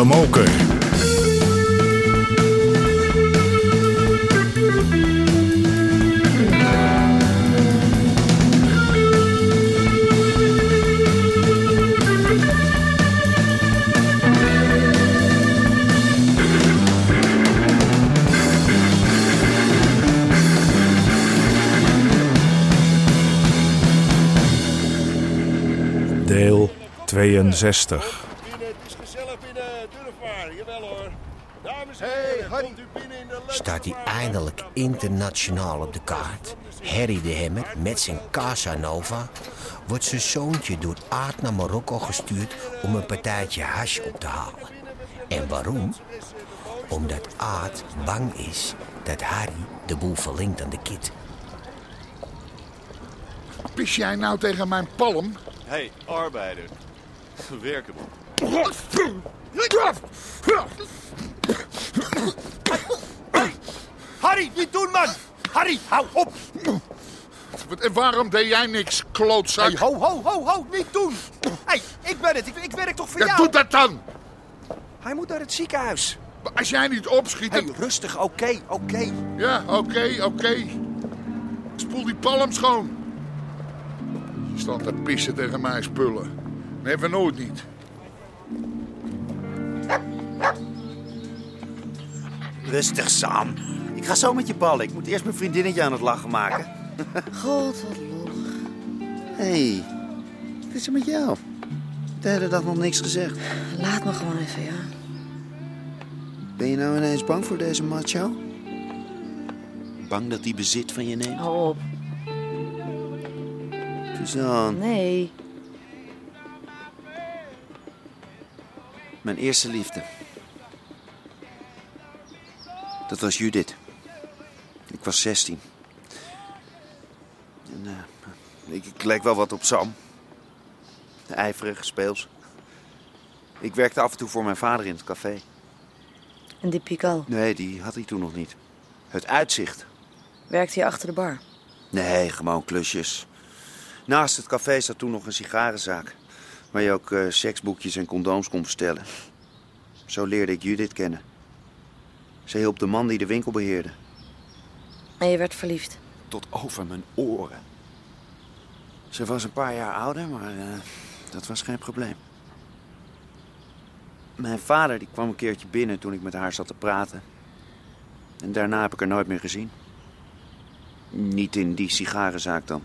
De Moker. Deel 62. Binnen, het is gezellig binnen. Durf maar, jawel hoor. Dames en heren, komt u binnen in de leukste Staat hij eindelijk internationaal op de kaart. Harry de Hemmer met zijn Casanova wordt zijn zoontje door Aard naar Marokko gestuurd om een partijtje hash op te halen. En waarom? Omdat Aard bang is dat Harry de boel verlinkt aan de kid. Pis jij nou tegen mijn palm? Hé, hey, arbeider. Werken man. Harry, niet doen man! Harry, hou op! Wat- En waarom deed jij niks, klootzak? Hey, ho, ho, ho, ho, niet doen! hey, ik ben het. Ik, ik werk toch voor ja, jou? doe dat dan! Hij moet naar het ziekenhuis. Als jij niet opschiet... Hey, rustig, oké, oké. Ja, oké, oké. Spoel die palm schoon. Je staat te pissen tegen mijn spullen. Hebben we nooit niet. Rustig, Sam. Ik ga zo met je ballen. Ik moet eerst mijn vriendinnetje aan het lachen maken. God, wat lollig. Hé, hey, wat is er met jou? De hele dag nog niks gezegd. Laat me gewoon even, ja. Ben je nou ineens bang voor deze macho? Bang dat hij bezit van je neemt? Hou op. Suzanne, Nee. mijn eerste liefde. Dat was Judith. Ik was 16. En, eh, ik, ik leek wel wat op Sam. Ijverig, speels. Ik werkte af en toe voor mijn vader in het café. En die Pical. Nee, die had hij toen nog niet. Het uitzicht. Werkt hij achter de bar? Nee, gewoon klusjes. Naast het café zat toen nog een sigarenzaak. Waar je ook eh, seksboekjes en condooms kon bestellen. Zo leerde ik Judith kennen. Ze hielp de man die de winkel beheerde. En je werd verliefd. Tot over mijn oren. Ze was een paar jaar ouder, maar eh, dat was geen probleem. Mijn vader die kwam een keertje binnen toen ik met haar zat te praten. En daarna heb ik haar nooit meer gezien. Niet in die sigarenzaak dan.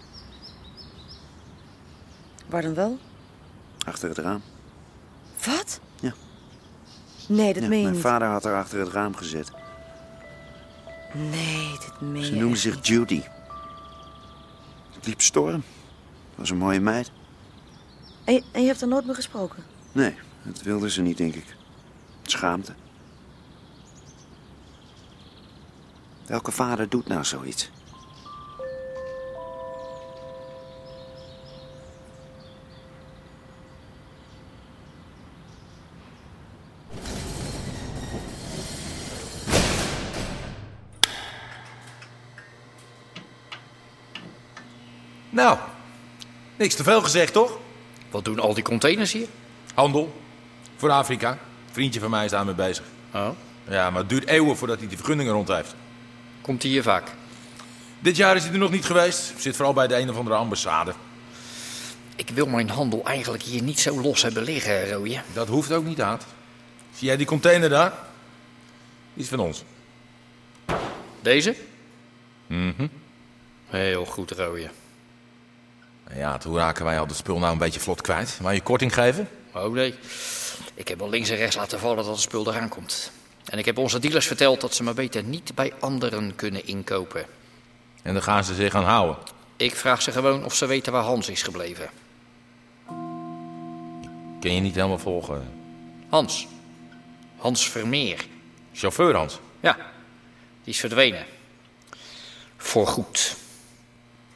Waar dan wel? Achter het raam. Wat? Ja. Nee, dat Ja, meen je mijn niet. vader had haar achter het raam gezet. Nee, dit meen Ze noemde zich niet. Judy. Het liep storm. Was een mooie meid. En je, en je hebt er nooit meer gesproken? Nee, dat wilde ze niet, denk ik. Schaamte. Welke vader doet nou zoiets? Nou, niks te veel gezegd, toch? Wat doen al die containers hier? Handel. Voor Afrika. Vriendje van mij is daarmee bezig. Oh. Ja, maar het duurt eeuwen voordat hij die vergunningen rond heeft. Komt hij hier vaak? Dit jaar is hij er nog niet geweest. Zit vooral bij de een of andere ambassade. Ik wil mijn handel eigenlijk hier niet zo los hebben liggen, Rooie. Dat hoeft ook niet, Aad. Zie jij die container daar? Die is van ons. Deze? Mhm. Heel goed, Rooie. Ja, hoe raken wij al het spul nou een beetje vlot kwijt? Wou je korting geven? Oh nee. Ik heb wel links en rechts laten vallen dat het spul eraan komt. En ik heb onze dealers verteld dat ze maar beter niet bij anderen kunnen inkopen. En dan gaan ze zich aan houden. Ik vraag ze gewoon of ze weten waar Hans is gebleven. Kun je niet helemaal volgen. Hans. Hans Vermeer. Chauffeur Hans. Ja, die is verdwenen. Voorgoed.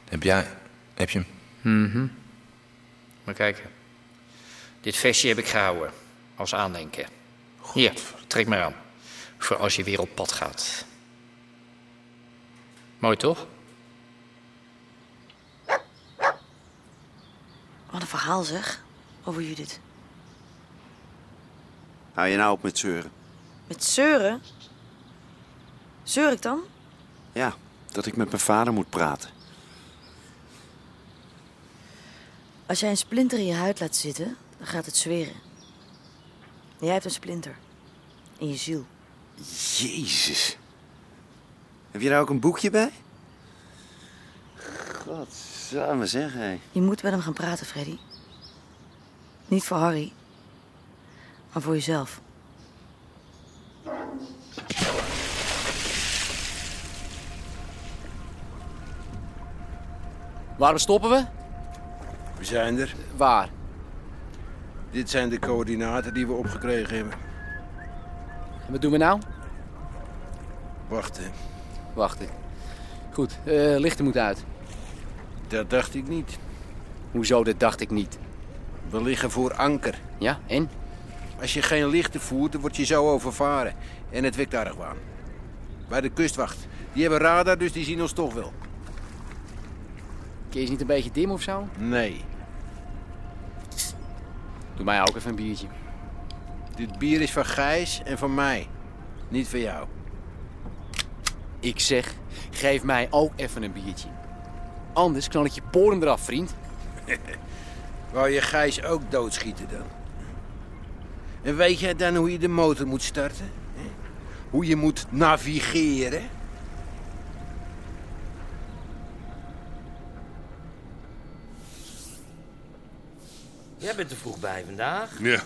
Heb jij... Heb je hem? Maar kijk, dit vestje heb ik gehouden als aandenken. Hier, trek maar aan. Voor als je weer op pad gaat. Mooi toch? Wat een verhaal zeg, over Judith. Hou je nou op met zeuren? Met zeuren? Zeur ik dan? Ja, dat ik met mijn vader moet praten. Als jij een splinter in je huid laat zitten, dan gaat het zweren. Jij hebt een splinter. In je ziel. Jezus. Heb je daar ook een boekje bij? Godsamme zeg, hé. Je moet met hem gaan praten, Freddy. Niet voor Harry, maar voor jezelf. Waar stoppen we? We zijn er. Waar? Dit zijn de coördinaten die we opgekregen hebben. En wat doen we nou? Wachten. Wachten. Goed, eh, lichten moet uit. Dat dacht ik niet. Hoezo, dat dacht ik niet. We liggen voor anker. Ja, en? Als je geen lichten voert, dan word je zo overvaren. En het wekt argwaan. Bij de kustwacht. Die hebben radar, dus die zien ons toch wel. Je niet een beetje dim of zo? Nee. Doe mij ook even een biertje. Dit bier is van Gijs en van mij. Niet van jou. Ik zeg, geef mij ook even een biertje. Anders knal ik je poren eraf, vriend. Wou je Gijs ook doodschieten dan? En weet jij dan hoe je de motor moet starten? Hoe je moet navigeren? Jij bent er vroeg bij vandaag. Ja,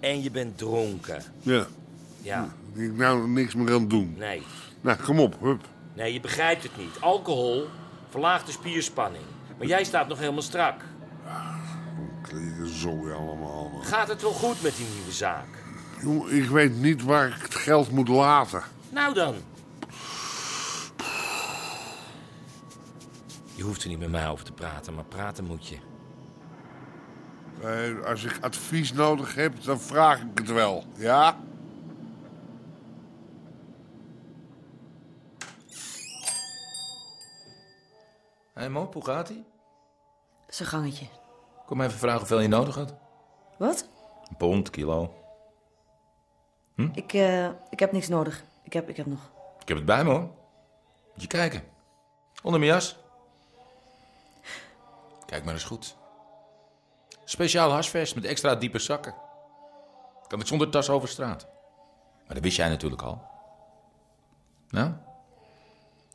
En je bent dronken. ja. Ja, Ik nou niks meer aan doen. nee. Nou, kom op, hup. Nee, je begrijpt het niet. Alcohol verlaagt de spierspanning. Maar jij staat nog helemaal strak. Zooi allemaal. man. Gaat het wel goed met die nieuwe zaak? Jongen, ik weet niet waar ik het geld moet laten. Nou dan. Je hoeft er niet met mij over te praten, maar praten moet je. Eh, als ik advies nodig heb, dan vraag ik het wel. Ja? Hé hey Mop, hoe gaat ie? Zijn gangetje. Kom even vragen hoeveel je nodig had. Wat? Een pond, kilo. Ik, eh, ik heb niks nodig. Ik heb, ik heb nog. Ik heb het bij me hoor. Moet je kijken. Onder mijn jas. Kijk maar eens goed. Speciaal hasvest met extra diepe zakken. Kan ik zonder tas over straat. Maar dat wist jij natuurlijk al. Nou?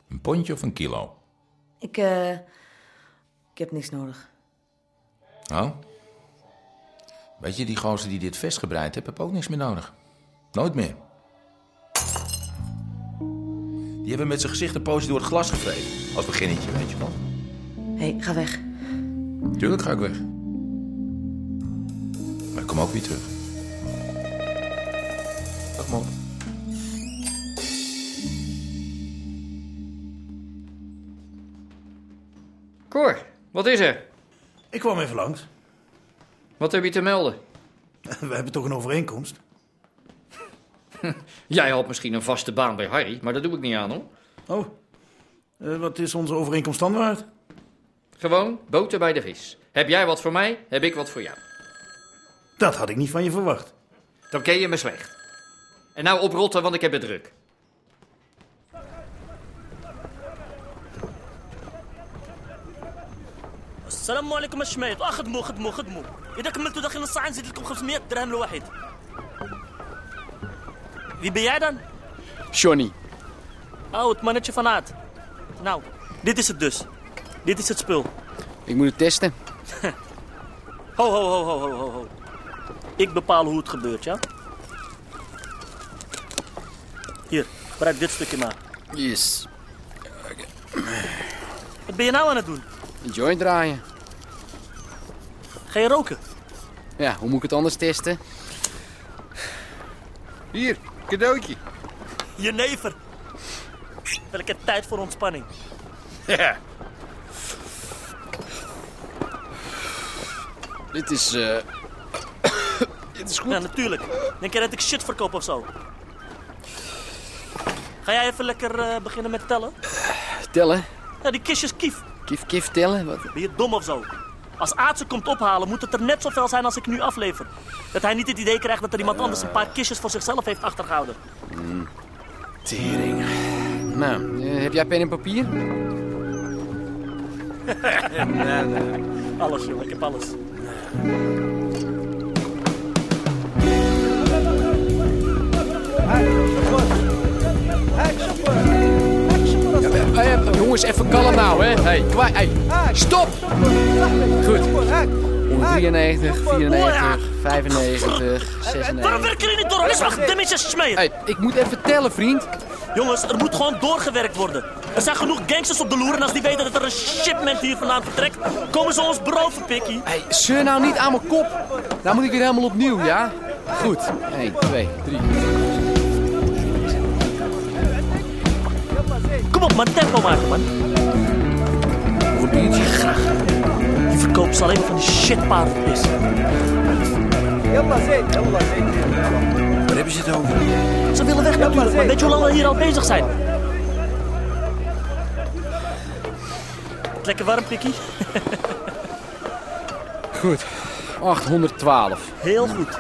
Een pondje of een kilo? Ik, eh, ik heb niks nodig. Oh? Weet je, die gozer die dit vest gebreid heeft, heb ook niks meer nodig. Nooit meer. Die hebben met zijn gezicht een poosje door het glas gevreten. Als beginnetje, weet je wel. Hé, hey, ga weg. Tuurlijk ga ik weg. Maar ik kom ook weer terug. Dag man. Cor, wat is er? Ik kwam even langs. Wat heb je te melden? We hebben toch een overeenkomst? Jij had misschien een vaste baan bij Harry, maar dat doe ik niet aan hoor. Oh, eh, wat is onze overeenkomst dan waard? Gewoon boter bij de vis. Heb jij wat voor mij, heb ik wat voor jou. Dat had ik niet van je verwacht. Dan ken je me slecht. En nou oprotten, want ik heb het druk. السلام عليكم الشمايط اه خدموا خدموا خدموا اذا كملتوا داخل نص ساعه نزيد لكم 500 درهم الواحد Wie ben jij dan? Johnny. Oh, het mannetje van Aad. Nou, dit is het dus. dit is het spul. Ik moet het testen. Ho, ho, ho, ho, ho, ho. Ik bepaal hoe het gebeurt, ja? Hier, gebruik dit stukje maar. Yes. Wat ben je nou aan het doen? Een joint draaien. Ga je roken? Ja, hoe moet ik het anders testen? Hier, cadeautje. Jenever. Welke tijd voor ontspanning. Ja. Dit is, eh... Dit is goed. Ja, natuurlijk. Denk je dat ik shit verkoop of zo? Ga jij even lekker eh, beginnen met tellen? Tellen. Ja, die kistjes kief. Kif, kif tellen. Wat? Ben je dom of zo? Als Aad ze komt ophalen, moet het er net zoveel zijn als ik nu aflever. Dat hij niet het idee krijgt dat er iemand anders een paar kistjes voor zichzelf heeft achtergehouden. Tering. Nou, eh, heb jij pen en papier? nee, nee. Alles, joh. Ik heb alles. Jongens, even kalm nou, hè. Hey, kwa- hey, stop! Goed. 193, 94, 95, 96... Waarom werken jullie niet door? Alles mag damage smeer. Hey, ik moet even tellen, vriend. Jongens, er moet gewoon doorgewerkt worden. Er zijn genoeg gangsters op de loer en als die weten dat er een shipment hier vandaan vertrekt, komen ze ons beroven, Pikkie. Hey, zeur nou niet aan mijn kop. Nou moet ik weer helemaal opnieuw, ja? Goed. 1, 2, 3. Kom op, man, tempo maken, man. Biertje? Graag. Die verkoopt ze alleen maar van die shitpaardenpis. Waar hebben ze het over? Ze willen weg natuurlijk, maar weet je hoe lang we hier al bezig zijn? het lekker warm, Pikkie? goed. 812. Heel goed.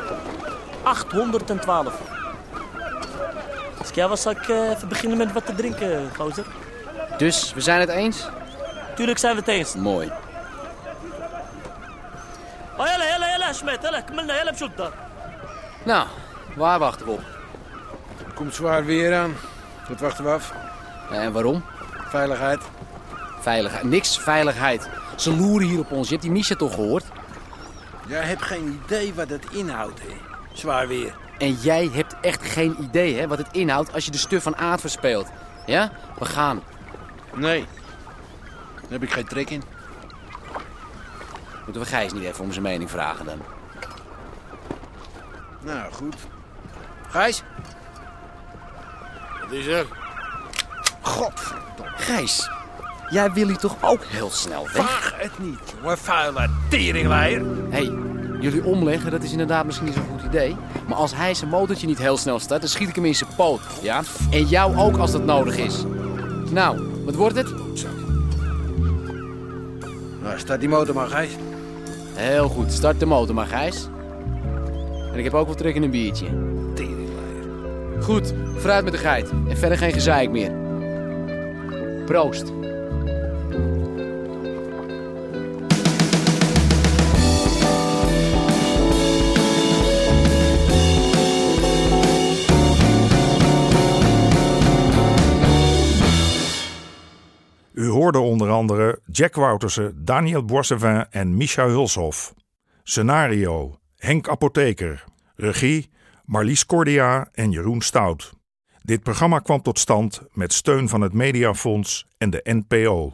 812. Als dus ik jou was, zou ik even beginnen met wat te drinken, gozer. Dus, we zijn het eens? Tuurlijk zijn we het eens. Mooi. Hela, hela, hela, Schmet. Hela, kmelna, hela, daar. Nou, waar wachten we op? Er komt zwaar weer aan. Dat wachten we af. Eh, en waarom? Veiligheid. Veiligheid. Niks veiligheid. Ze loeren hier op ons. Je hebt die Misha toch gehoord? Jij hebt geen idee wat het inhoudt, hè. Zwaar weer. En jij hebt echt geen idee hè, wat het inhoudt als je de stuf van aard verspeelt. Ja? We gaan. Nee. Daar heb ik geen trek in. Moeten we Gijs niet even om zijn mening vragen dan? Nou, goed. Gijs? Wat is er? Godverdomme. Gijs, jij wil hier toch ook heel snel weg? Vaag het niet, jongen. Vuile teringleier. Hé, hey, jullie omleggen, dat is inderdaad misschien niet zo'n goed idee. Maar als hij zijn motortje niet heel snel start, dan schiet ik hem in zijn poot. Ja? En jou ook als dat nodig is. Nou, wat wordt het? Nou, staat die motor maar, Gijs. Heel goed, start de motor maar, Gijs. En ik heb ook wel trek in een biertje. Teringleier. Goed, vooruit met de geit. En verder geen gezeik meer. Proost. U hoorde onder andere Jack Woutersen, Daniel Boissevin en Micha Hulshoff. Scenario: Henk Apotheker. Regie: Marlies Cordia en Jeroen Stout. Dit programma kwam tot stand met steun van het Mediafonds en de NPO.